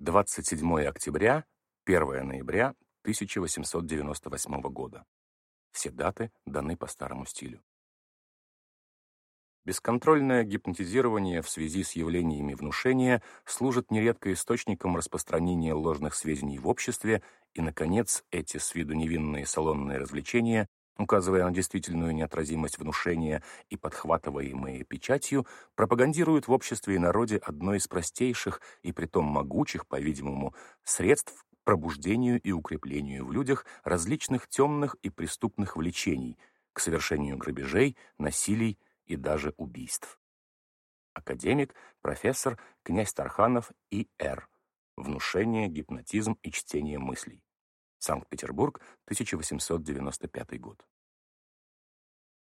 27 октября, 1 ноября 1898 года. Все даты даны по старому стилю. Бесконтрольное гипнотизирование в связи с явлениями внушения служит нередко источником распространения ложных сведений в обществе, и, наконец, эти с виду невинные салонные развлечения, указывая на действительную неотразимость внушения и подхватываемые печатью, пропагандируют в обществе и народе одно из простейших и притом могучих, по-видимому, средств к пробуждению и укреплению в людях различных темных и преступных влечений, к совершению грабежей, насилий, и даже убийств. Академик, профессор, князь Тарханов и Р. Внушение, гипнотизм и чтение мыслей. Санкт-Петербург, 1895 год.